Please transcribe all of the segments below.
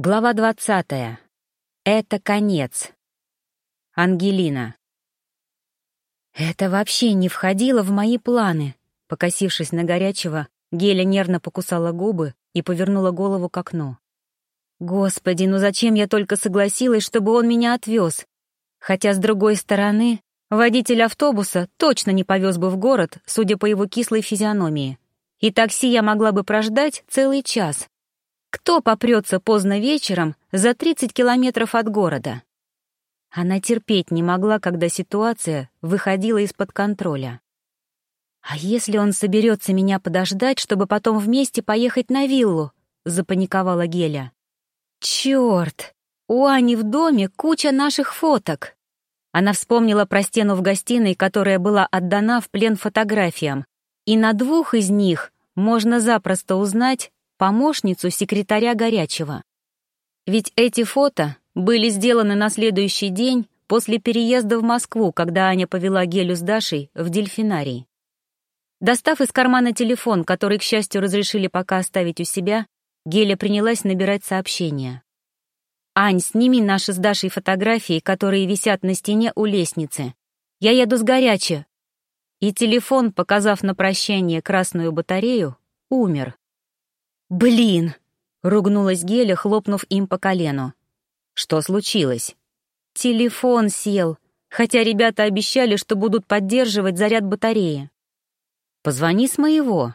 Глава двадцатая. Это конец. Ангелина. Это вообще не входило в мои планы. Покосившись на горячего, Геля нервно покусала губы и повернула голову к окну. Господи, ну зачем я только согласилась, чтобы он меня отвез? Хотя, с другой стороны, водитель автобуса точно не повез бы в город, судя по его кислой физиономии. И такси я могла бы прождать целый час. Кто попрется поздно вечером за 30 километров от города? Она терпеть не могла, когда ситуация выходила из-под контроля. «А если он соберется меня подождать, чтобы потом вместе поехать на виллу?» — запаниковала Геля. «Чёрт! У Ани в доме куча наших фоток!» Она вспомнила про стену в гостиной, которая была отдана в плен фотографиям, и на двух из них можно запросто узнать помощницу секретаря Горячего. Ведь эти фото были сделаны на следующий день после переезда в Москву, когда Аня повела Гелю с Дашей в дельфинарий. Достав из кармана телефон, который, к счастью, разрешили пока оставить у себя, Геля принялась набирать сообщения. «Ань, сними наши с Дашей фотографии, которые висят на стене у лестницы. Я еду с горяче». И телефон, показав на прощание красную батарею, умер. «Блин!» — ругнулась Геля, хлопнув им по колену. «Что случилось?» «Телефон сел, хотя ребята обещали, что будут поддерживать заряд батареи». «Позвони с моего».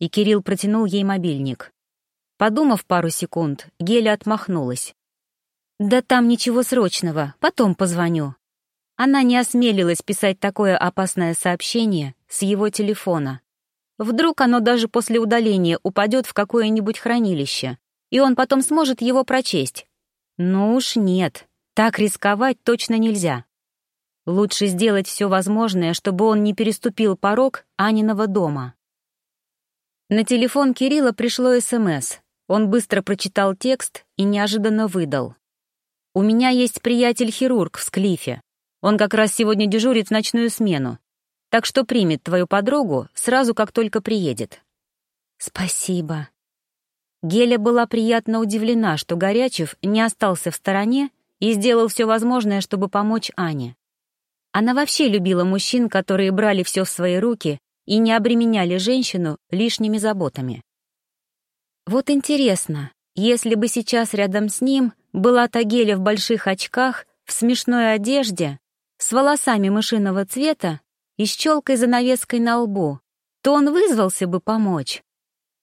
И Кирилл протянул ей мобильник. Подумав пару секунд, Геля отмахнулась. «Да там ничего срочного, потом позвоню». Она не осмелилась писать такое опасное сообщение с его телефона. Вдруг оно даже после удаления упадет в какое-нибудь хранилище, и он потом сможет его прочесть. Ну уж нет, так рисковать точно нельзя. Лучше сделать все возможное, чтобы он не переступил порог Аниного дома. На телефон Кирилла пришло СМС. Он быстро прочитал текст и неожиданно выдал. «У меня есть приятель-хирург в Склифе. Он как раз сегодня дежурит в ночную смену так что примет твою подругу сразу, как только приедет». «Спасибо». Геля была приятно удивлена, что Горячев не остался в стороне и сделал все возможное, чтобы помочь Ане. Она вообще любила мужчин, которые брали все в свои руки и не обременяли женщину лишними заботами. Вот интересно, если бы сейчас рядом с ним была та Геля в больших очках, в смешной одежде, с волосами мышиного цвета и с челкой-занавеской на лбу, то он вызвался бы помочь.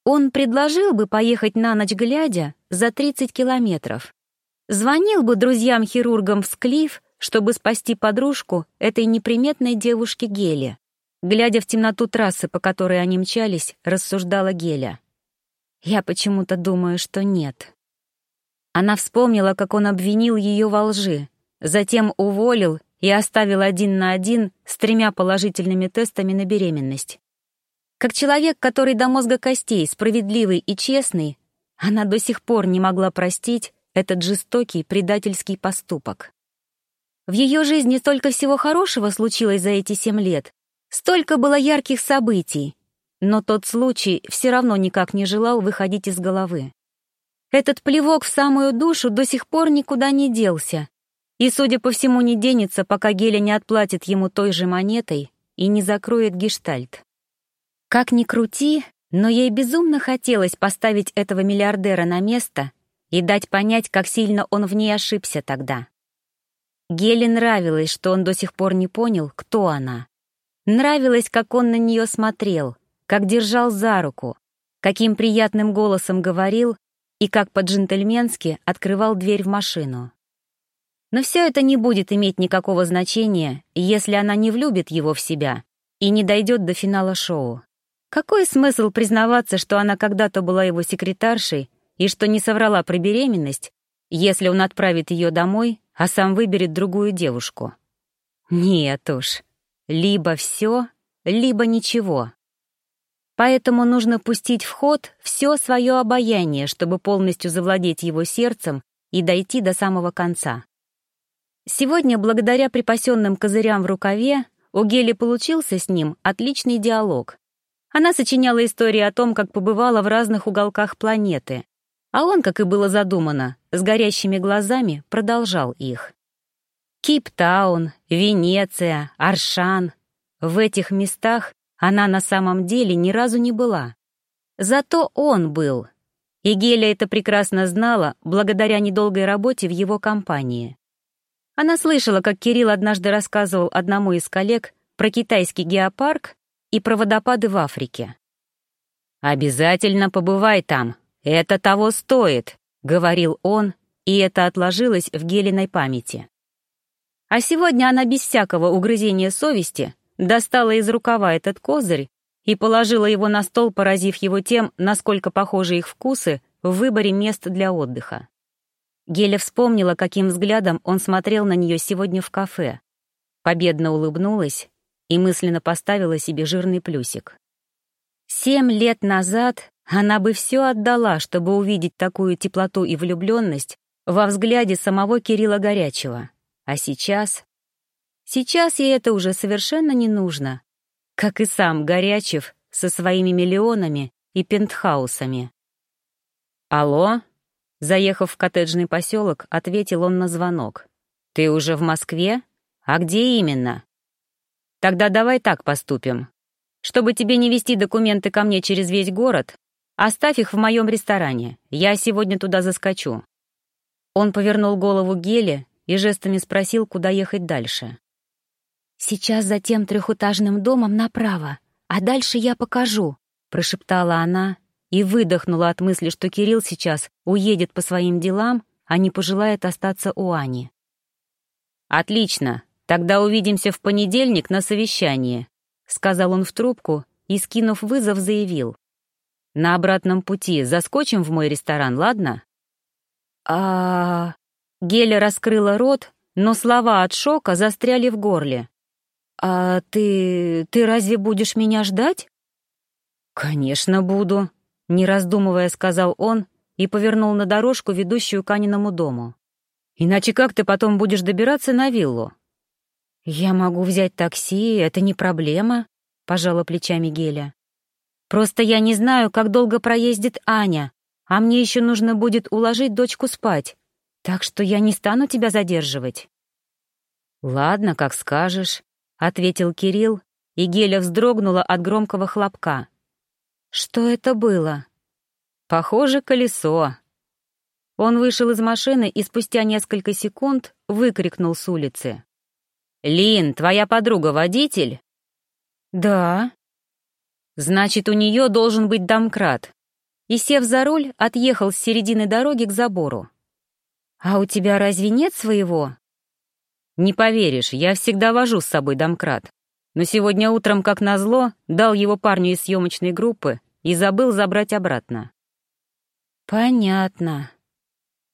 Он предложил бы поехать на ночь глядя за 30 километров. Звонил бы друзьям-хирургам в Склиф, чтобы спасти подружку этой неприметной девушки Гели. Глядя в темноту трассы, по которой они мчались, рассуждала Геля. Я почему-то думаю, что нет. Она вспомнила, как он обвинил ее во лжи, затем уволил и оставил один на один с тремя положительными тестами на беременность. Как человек, который до мозга костей справедливый и честный, она до сих пор не могла простить этот жестокий предательский поступок. В ее жизни столько всего хорошего случилось за эти семь лет, столько было ярких событий, но тот случай все равно никак не желал выходить из головы. Этот плевок в самую душу до сих пор никуда не делся, и, судя по всему, не денется, пока Геля не отплатит ему той же монетой и не закроет гештальт. Как ни крути, но ей безумно хотелось поставить этого миллиардера на место и дать понять, как сильно он в ней ошибся тогда. Геле нравилось, что он до сих пор не понял, кто она. Нравилось, как он на нее смотрел, как держал за руку, каким приятным голосом говорил и как по-джентльменски открывал дверь в машину. Но все это не будет иметь никакого значения, если она не влюбит его в себя и не дойдет до финала шоу. Какой смысл признаваться, что она когда-то была его секретаршей и что не соврала про беременность, если он отправит ее домой, а сам выберет другую девушку? Нет уж, либо все, либо ничего. Поэтому нужно пустить в ход все свое обаяние, чтобы полностью завладеть его сердцем и дойти до самого конца. Сегодня, благодаря припасенным козырям в рукаве, у Гели получился с ним отличный диалог. Она сочиняла истории о том, как побывала в разных уголках планеты, А он, как и было задумано, с горящими глазами продолжал их. Кейптаун, Венеция, Аршан. В этих местах она на самом деле ни разу не была. Зато он был. И Геля это прекрасно знала благодаря недолгой работе в его компании. Она слышала, как Кирилл однажды рассказывал одному из коллег про китайский геопарк и про водопады в Африке. «Обязательно побывай там, это того стоит», — говорил он, и это отложилось в Гелиной памяти. А сегодня она без всякого угрызения совести достала из рукава этот козырь и положила его на стол, поразив его тем, насколько похожи их вкусы в выборе мест для отдыха. Геля вспомнила, каким взглядом он смотрел на нее сегодня в кафе. Победно улыбнулась и мысленно поставила себе жирный плюсик. Семь лет назад она бы все отдала, чтобы увидеть такую теплоту и влюбленность во взгляде самого Кирилла Горячего. А сейчас... Сейчас ей это уже совершенно не нужно как и сам Горячев со своими миллионами и пентхаусами. «Алло?» Заехав в коттеджный поселок, ответил он на звонок. «Ты уже в Москве? А где именно?» «Тогда давай так поступим. Чтобы тебе не вести документы ко мне через весь город, оставь их в моем ресторане. Я сегодня туда заскочу». Он повернул голову Геле и жестами спросил, куда ехать дальше. «Сейчас за тем трехэтажным домом направо, а дальше я покажу», — прошептала она и выдохнула от мысли, что Кирилл сейчас уедет по своим делам, а не пожелает остаться у Ани. «Отлично, тогда увидимся в понедельник на совещании», — сказал он в трубку и, скинув вызов, заявил. «На обратном пути заскочим в мой ресторан, ладно?» а Геля раскрыла рот, но слова от шока застряли в горле. «А ты... ты разве будешь меня ждать?» «Конечно буду», — не раздумывая сказал он и повернул на дорожку, ведущую к Аниному дому. «Иначе как ты потом будешь добираться на виллу?» «Я могу взять такси, это не проблема», — пожала плечами Геля. «Просто я не знаю, как долго проездит Аня, а мне еще нужно будет уложить дочку спать, так что я не стану тебя задерживать». «Ладно, как скажешь», ответил Кирилл, и Геля вздрогнула от громкого хлопка. Что это было? Похоже, колесо. Он вышел из машины и спустя несколько секунд выкрикнул с улицы. «Лин, твоя подруга водитель?» «Да». «Значит, у нее должен быть домкрат». И, сев за руль, отъехал с середины дороги к забору. «А у тебя разве нет своего?» Не поверишь, я всегда вожу с собой домкрат. Но сегодня утром, как назло, дал его парню из съемочной группы и забыл забрать обратно. Понятно.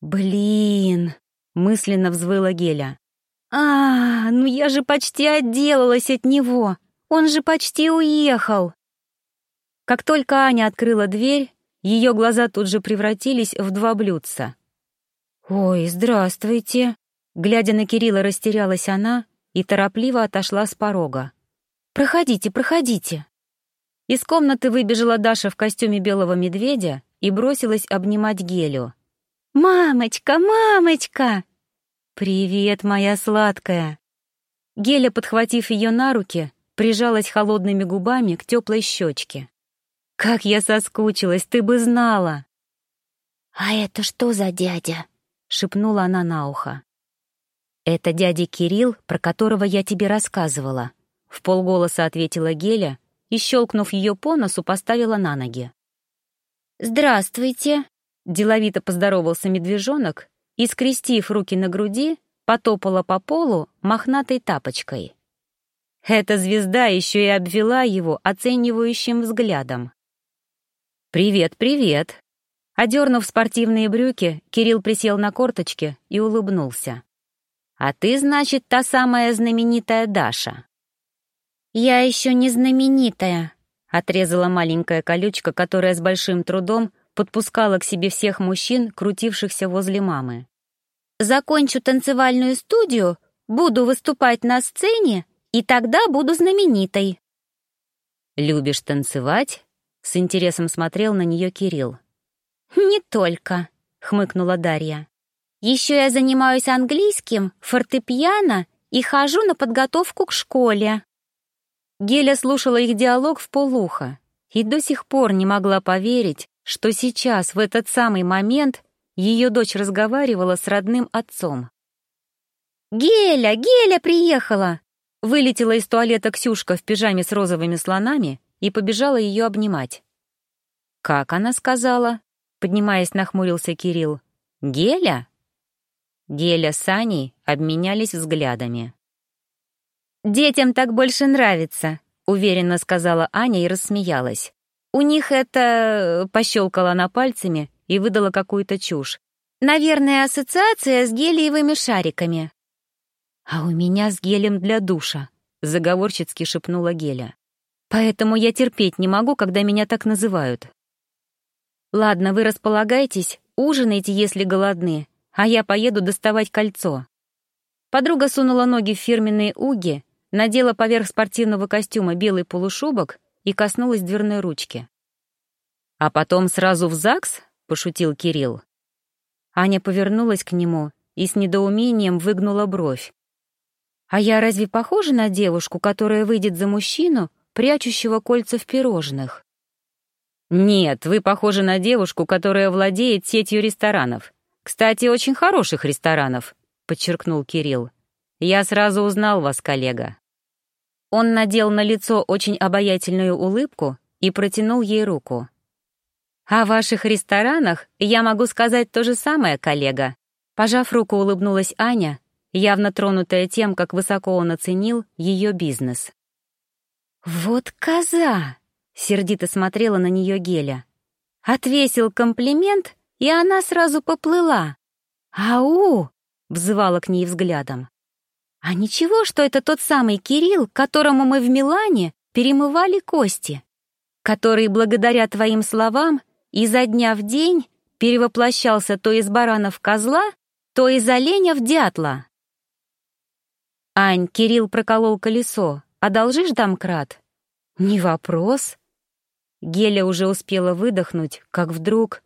Блин, мысленно взвыла Геля. А, ну я же почти отделалась от него. Он же почти уехал. Как только Аня открыла дверь, ее глаза тут же превратились в два блюдца. «Ой, здравствуйте!» Глядя на Кирилла, растерялась она и торопливо отошла с порога. «Проходите, проходите!» Из комнаты выбежала Даша в костюме белого медведя и бросилась обнимать Гелю. «Мамочка, мамочка!» «Привет, моя сладкая!» Геля, подхватив ее на руки, прижалась холодными губами к теплой щечке. «Как я соскучилась, ты бы знала!» «А это что за дядя?» — шепнула она на ухо. «Это дядя Кирилл, про которого я тебе рассказывала», — в полголоса ответила Геля и, щелкнув ее по носу, поставила на ноги. «Здравствуйте», — деловито поздоровался медвежонок и, скрестив руки на груди, потопала по полу мохнатой тапочкой. Эта звезда еще и обвела его оценивающим взглядом. «Привет, привет!» Одернув спортивные брюки, Кирилл присел на корточки и улыбнулся. А ты, значит, та самая знаменитая Даша. Я еще не знаменитая, отрезала маленькая колючка, которая с большим трудом подпускала к себе всех мужчин, крутившихся возле мамы. Закончу танцевальную студию, буду выступать на сцене, и тогда буду знаменитой. Любишь танцевать? С интересом смотрел на нее Кирилл. «Не только», — хмыкнула Дарья. «Еще я занимаюсь английским, фортепиано и хожу на подготовку к школе». Геля слушала их диалог в полуха и до сих пор не могла поверить, что сейчас, в этот самый момент, ее дочь разговаривала с родным отцом. «Геля, Геля приехала!» Вылетела из туалета Ксюшка в пижаме с розовыми слонами и побежала ее обнимать. «Как она сказала?» — поднимаясь, нахмурился Кирилл. «Геля?» Геля с Аней обменялись взглядами. «Детям так больше нравится», — уверенно сказала Аня и рассмеялась. «У них это...» — пощелкала она пальцами и выдала какую-то чушь. «Наверное, ассоциация с гелиевыми шариками». «А у меня с гелем для душа», — заговорщицки шепнула Геля. «Поэтому я терпеть не могу, когда меня так называют». «Ладно, вы располагайтесь, ужинайте, если голодны, а я поеду доставать кольцо». Подруга сунула ноги в фирменные уги, надела поверх спортивного костюма белый полушубок и коснулась дверной ручки. «А потом сразу в ЗАГС?» — пошутил Кирилл. Аня повернулась к нему и с недоумением выгнула бровь. «А я разве похожа на девушку, которая выйдет за мужчину, прячущего кольца в пирожных?» «Нет, вы похожи на девушку, которая владеет сетью ресторанов. Кстати, очень хороших ресторанов», — подчеркнул Кирилл. «Я сразу узнал вас, коллега». Он надел на лицо очень обаятельную улыбку и протянул ей руку. «О ваших ресторанах я могу сказать то же самое, коллега». Пожав руку, улыбнулась Аня, явно тронутая тем, как высоко он оценил ее бизнес. «Вот коза!» — сердито смотрела на нее Геля. Отвесил комплимент, и она сразу поплыла. «Ау!» — взывала к ней взглядом. «А ничего, что это тот самый Кирилл, которому мы в Милане перемывали кости, который, благодаря твоим словам, изо дня в день перевоплощался то из барана в козла, то из оленя в дятла». «Ань, Кирилл проколол колесо. Одолжишь домкрат?» «Не вопрос». Геля уже успела выдохнуть, как вдруг...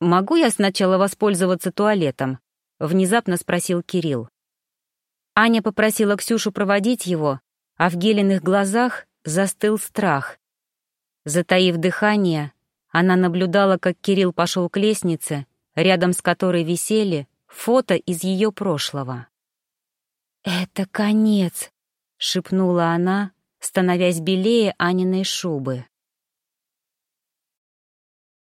«Могу я сначала воспользоваться туалетом?» — внезапно спросил Кирилл. Аня попросила Ксюшу проводить его, а в Гелиных глазах застыл страх. Затаив дыхание, она наблюдала, как Кирилл пошел к лестнице, рядом с которой висели фото из ее прошлого. «Это конец», — шепнула она, становясь белее Аниной шубы.